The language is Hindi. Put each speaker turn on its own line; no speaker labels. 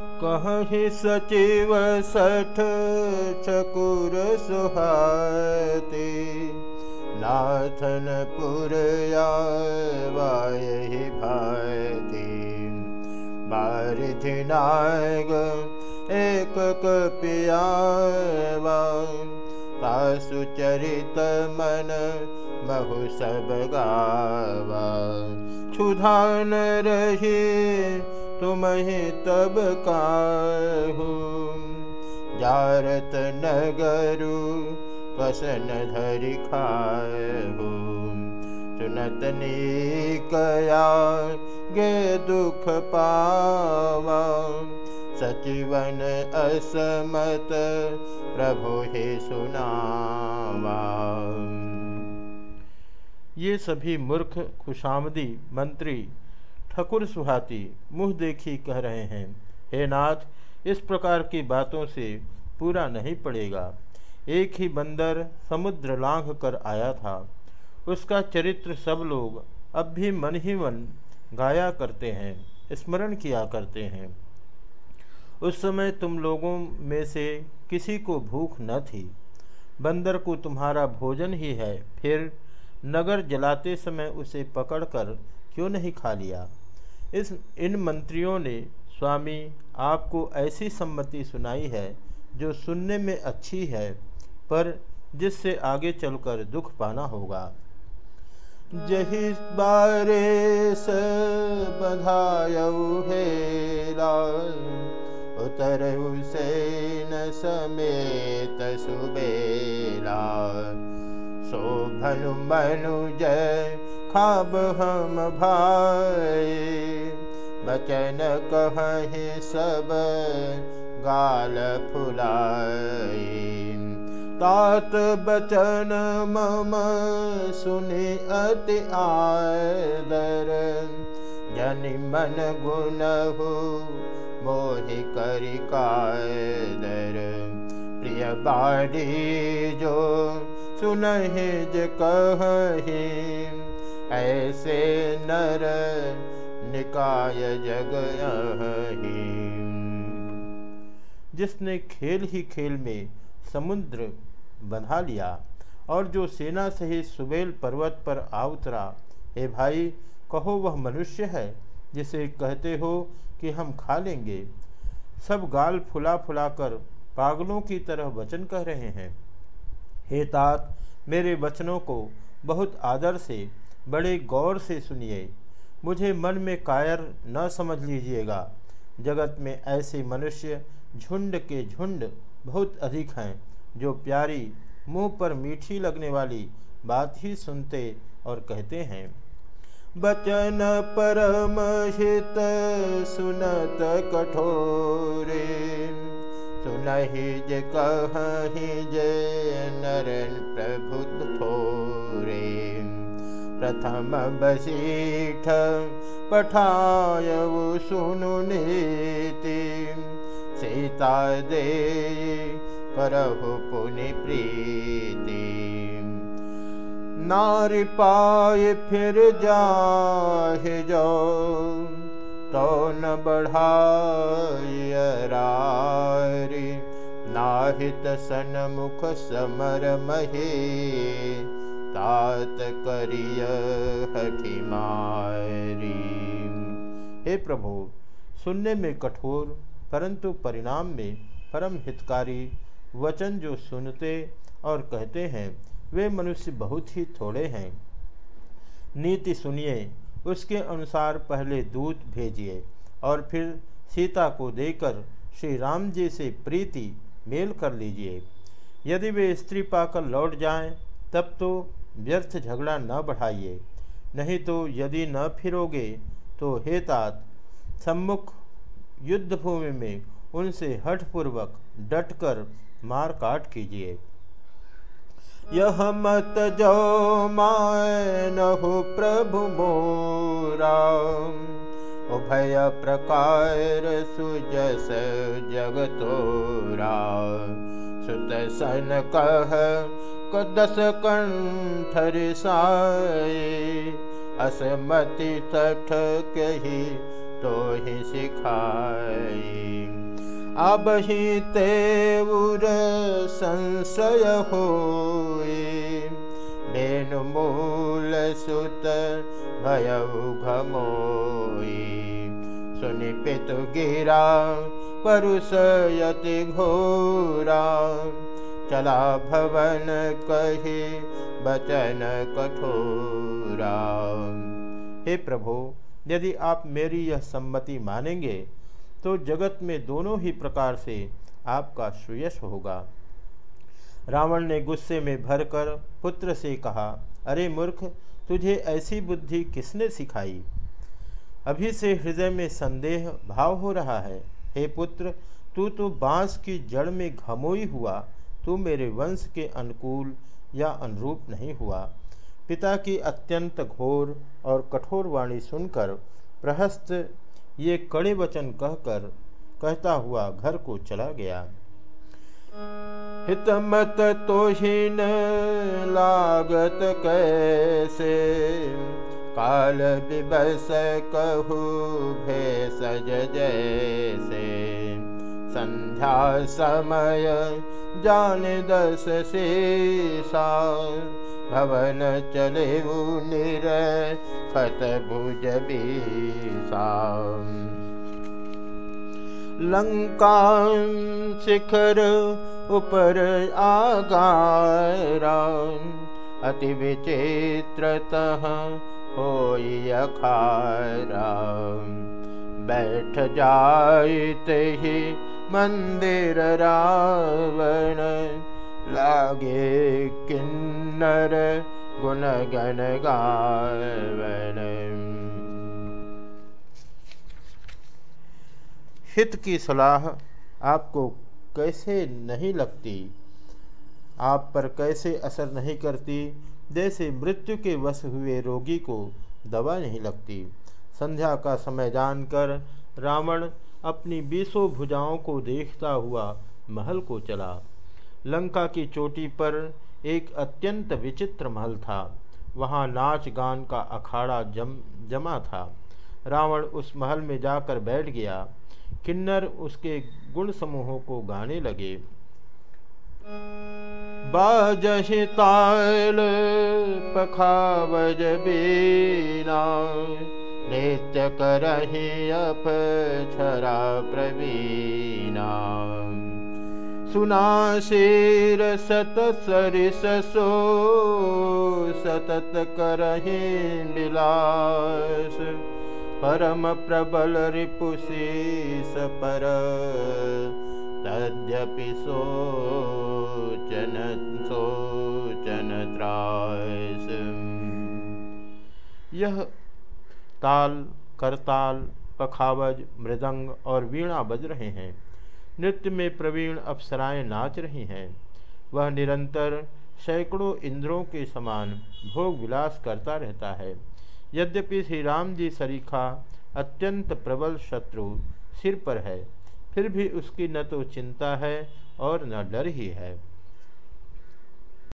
कहीं सचिव सठ चकुर सुहाती। नाथनपुर पुरया वायहि भाती। बारिधि नाग एक कपियावा चरित मन महु सब गावा क्षुधान रही तुम ही तब काहू? जारत नगरु कसन धरि खाहू। सुनत कया गे दुख पावा। सचिवन असमत प्रभु हे सुनावा।
ये सभी मूर्ख, खुशामदी मंत्री ठकुर सुहाती मुँह देखी कह रहे हैं, हे नाथ, इस प्रकार की बातों से पूरा नहीं पड़ेगा। एक ही बंदर समुद्र लांघ कर आया था। उसका चरित्र सब लोग अब भी मन ही मन गाया करते हैं, स्मरण किया करते हैं। उस समय तुम लोगों में से किसी को भूख न थी। बंदर को तुम्हारा भोजन ही है, फिर नगर जलाते समय उसे पकड़कर क्यों नहीं खा लिया? इस इन मंत्रियों ने, स्वामी, आपको ऐसी सम्मति सुनाई है, जो सुनने में अच्छी है, पर जिससे आगे चलकर दुख पाना होगा।
जही बारे न समेत सुबेला। शोभनु मनु जय खाब हम भाई बचन कहि सब गाल फुलाई तात बचन मम सुनि अति आदर। जनि मन गुणहु मोहि करि कादर। प्रिय बाड़ी जो सुनहि ज ऐसे नर निकाय जग
जिसने खेल ही खेल में समुद्र बंधा लिया और जो सेना सहित सुबेल पर्वत पर आ उतरा, हे भाई, कहो वह मनुष्य है जिसे कहते हो कि हम खा लेंगे? सब गाल फुला फुला कर पागलों की तरह वचन कह रहे हैं। हे तात, मेरे वचनों को बहुत आदर से बड़े गौर से सुनिए। मुझे मन में कायर न समझ लीजिएगा। जगत में ऐसे मनुष्य झुंड के झुंड बहुत अधिक हैं, जो प्यारी, मुँह पर मीठी लगने वाली बात ही सुनते और कहते हैं।
बचन परम हित सुनत कठोरे। सुनहि जे कहि जे नरन प्रभु प्रथम बसीठ पठाय सुनु नीति। सीता दे करहु पुनि प्रीति फिर जाहे जाओ तो न बढ़ाय नाहित सन्मुख समर महे तात करिय
हे प्रभु सुनने में कठोर परंतु परिणाम में परम हितकारी वचन जो सुनते और कहते हैं वे मनुष्य बहुत ही थोड़े हैं। नीति सुनिए उसके अनुसार पहले दूत भेजिए और फिर सीता को देकर श्री राम जी से प्रीति मेल कर लीजिए। यदि वे स्त्री पाकर लौट जाएँ, तब तो व्यर्थ झगड़ा न बढ़ाइए, नहीं तो यदि न फिरोगे तो हेतात सम्मुख युद्ध भूमि में उनसे हठपूर्वक डटकर मार काट कीजिए।
यह मत जो मानहु प्रभु मोरा उभय प्रकार सुजस जगतोरा सन कह, कदस कंठर साए। असमति सठ कही तो ही सिखाई अब ही तेउर संशय हो मूल सुत भय घमोई सुनि पितु गिरा परुषयति घोरा। चला भवन कहे बचन कठोरा।
हे प्रभु, यदि आप मेरी यह सम्मति मानेंगे तो जगत में दोनों ही प्रकार से आपका सुयश होगा। रावण ने गुस्से में भरकर पुत्र से कहा, अरे मूर्ख, तुझे ऐसी बुद्धि किसने सिखाई? अभी से हृदय में संदेह भाव हो रहा है। हे पुत्र, तू तो बाँस की जड़ में घमोई हुआ, तू मेरे वंश के अनुकूल या अनुरूप नहीं हुआ। पिता की अत्यंत घोर और कठोर वाणी सुनकर प्रहस्त ये कड़े वचन कहकर कहता हुआ घर को चला गया।
हितमत तोहीन, लागत कैसे? काल विबस कहू भेषज जैसे। संध्या समय जान दस शेषा। भवन चले निर खत भुज लंका शिखर ऊपर आगारा। अति विचित्रतः हो अखारा। बैठ जाते ही मंदिर रावण। लागे किन्नर गुण गण गावन।
हित की सलाह आपको कैसे नहीं लगती? आप पर कैसे असर नहीं करती? जैसे मृत्यु के वश हुए रोगी को दवा नहीं लगती। संध्या का समय जानकर रावण अपनी बीसों भुजाओं को देखता हुआ महल को चला। लंका की चोटी पर एक अत्यंत विचित्र महल था। वहाँ नाच गान का अखाड़ा जम, जमा था। रावण उस महल में जाकर बैठ गया। किन्नर उसके गुण समूहों को गाने लगे।
बाजहि ताल पखावज बीना नृत्य करहि अप छरा प्रवीणा। सुना शेर सत सरिस सो सतत करहि विलास परम प्रबल रिपुशीस पर तद्यपि सोचन सोचन त्रास।
यह ताल, करताल पखावज मृदंग और वीणा बज रहे हैं। नृत्य में प्रवीण अप्सराएँ नाच रही हैं। वह निरंतर सैकड़ों इंद्रों के समान भोग विलास करता रहता है। यद्यपि श्री राम जी सरीखा अत्यंत प्रबल शत्रु सिर पर है, फिर भी उसकी न तो चिंता है और न डर ही है।